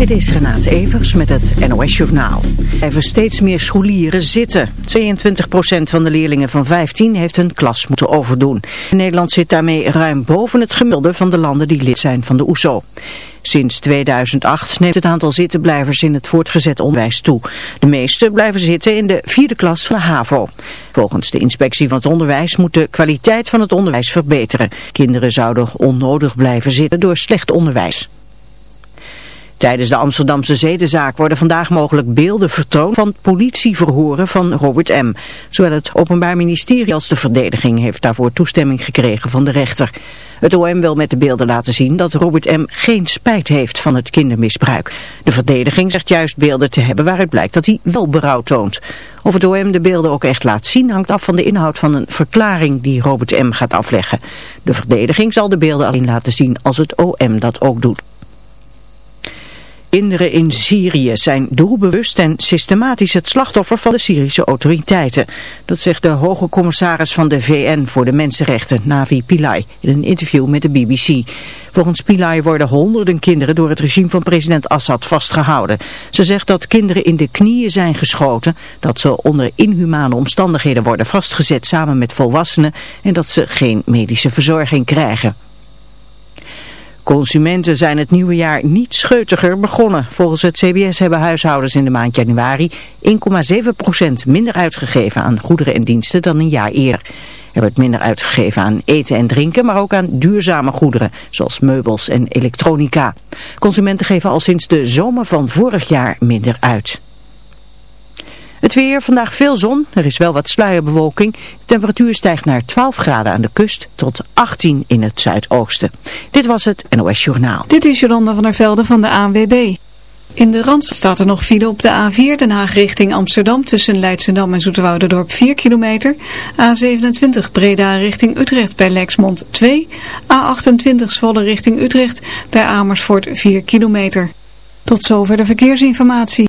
Dit is Renate Evers met het NOS Journaal. Er steeds meer scholieren zitten. 22% van de leerlingen van 15 heeft een klas moeten overdoen. Nederland zit daarmee ruim boven het gemiddelde van de landen die lid zijn van de OESO. Sinds 2008 neemt het aantal zittenblijvers in het voortgezet onderwijs toe. De meeste blijven zitten in de vierde klas van de HAVO. Volgens de inspectie van het onderwijs moet de kwaliteit van het onderwijs verbeteren. Kinderen zouden onnodig blijven zitten door slecht onderwijs. Tijdens de Amsterdamse zedenzaak worden vandaag mogelijk beelden vertoond van politieverhoren van Robert M. Zowel het Openbaar Ministerie als de verdediging heeft daarvoor toestemming gekregen van de rechter. Het OM wil met de beelden laten zien dat Robert M. geen spijt heeft van het kindermisbruik. De verdediging zegt juist beelden te hebben waaruit blijkt dat hij wel berouw toont. Of het OM de beelden ook echt laat zien hangt af van de inhoud van een verklaring die Robert M. gaat afleggen. De verdediging zal de beelden alleen laten zien als het OM dat ook doet. Kinderen in Syrië zijn doelbewust en systematisch het slachtoffer van de Syrische autoriteiten. Dat zegt de hoge commissaris van de VN voor de Mensenrechten, Navi Pillay, in een interview met de BBC. Volgens Pillay worden honderden kinderen door het regime van president Assad vastgehouden. Ze zegt dat kinderen in de knieën zijn geschoten, dat ze onder inhumane omstandigheden worden vastgezet samen met volwassenen en dat ze geen medische verzorging krijgen. Consumenten zijn het nieuwe jaar niet scheutiger begonnen. Volgens het CBS hebben huishoudens in de maand januari 1,7% minder uitgegeven aan goederen en diensten dan een jaar eerder. Er werd minder uitgegeven aan eten en drinken, maar ook aan duurzame goederen, zoals meubels en elektronica. Consumenten geven al sinds de zomer van vorig jaar minder uit. Het weer, vandaag veel zon, er is wel wat sluierbewolking. De temperatuur stijgt naar 12 graden aan de kust tot 18 in het zuidoosten. Dit was het NOS Journaal. Dit is Jolanda van der Velde van de ANWB. In de Randstad staat er nog file op de A4 Den Haag richting Amsterdam tussen Leidschendam en Zoeterwouderdorp 4 kilometer. A27 Breda richting Utrecht bij Lexmond 2. A28 Zwolle richting Utrecht bij Amersfoort 4 kilometer. Tot zover de verkeersinformatie.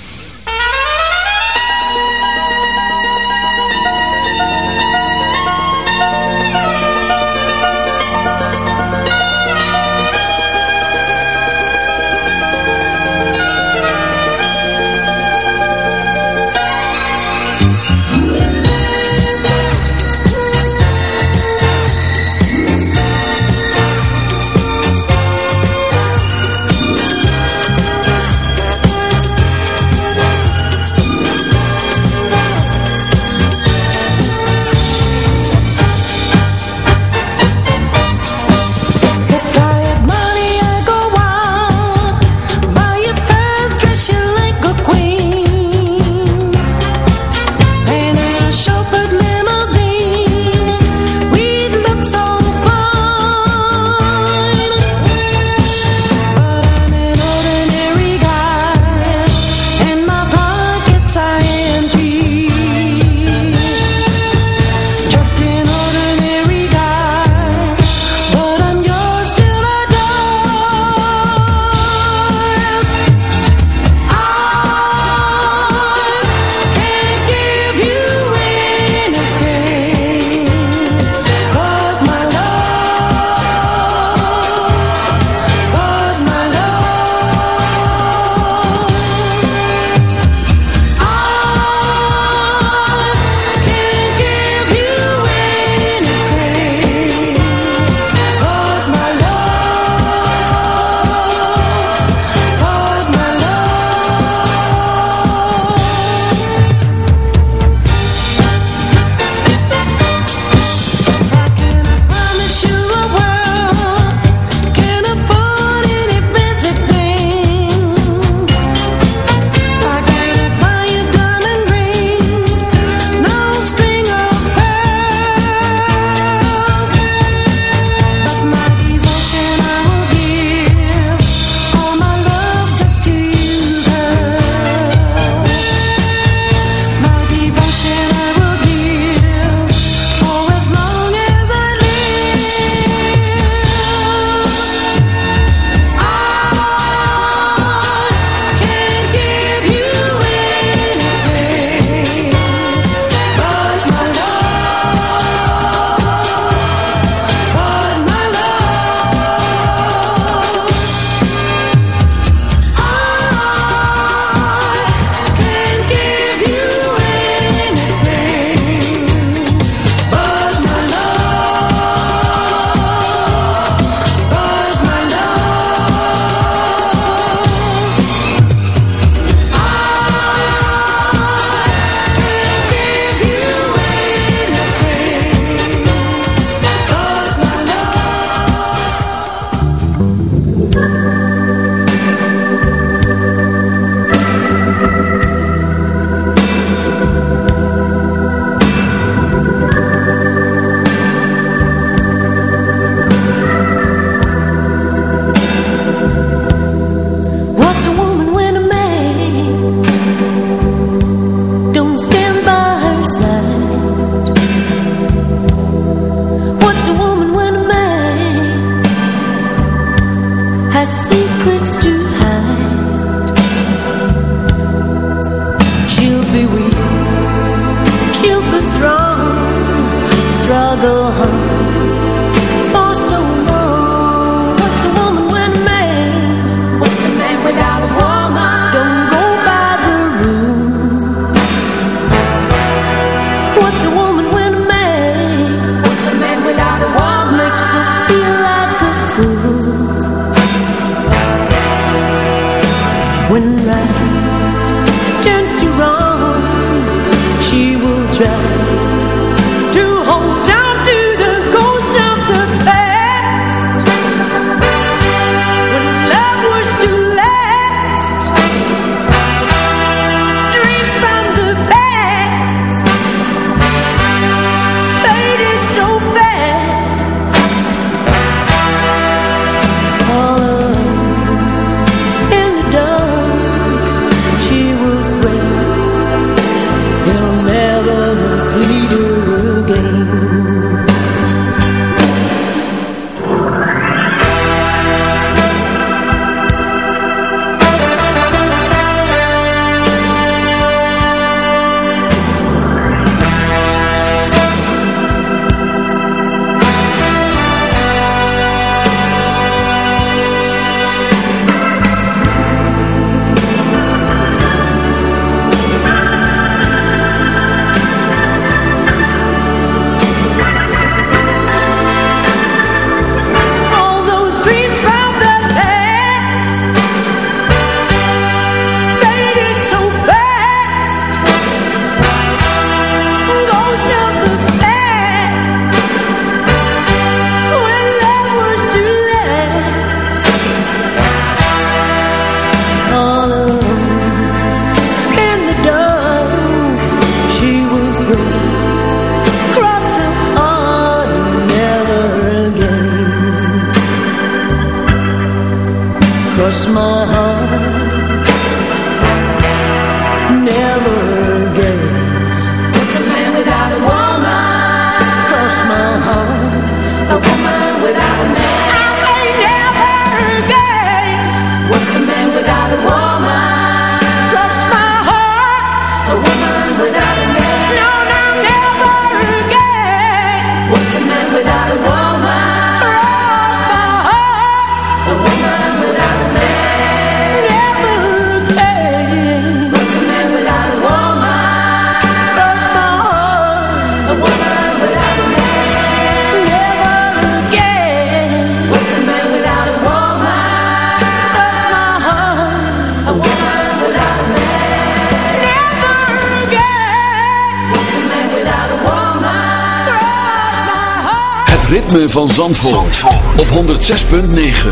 106.9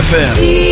FM.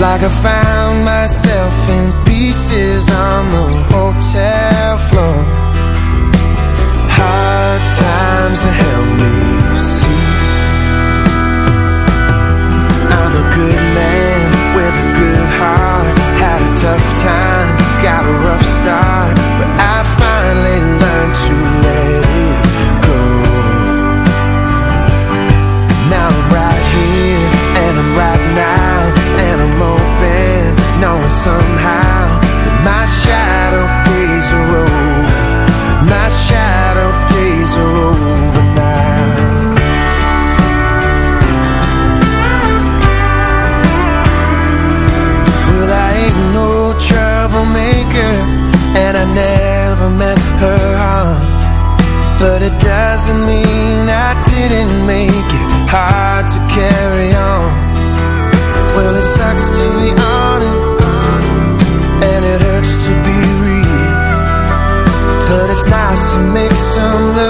Like I found myself in pieces on the hotel floor. Hard times have held me. Some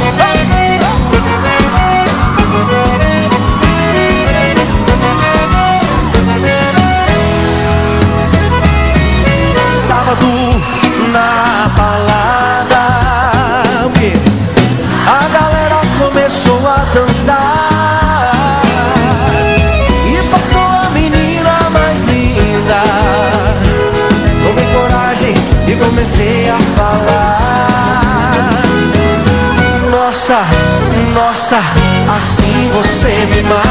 Save me my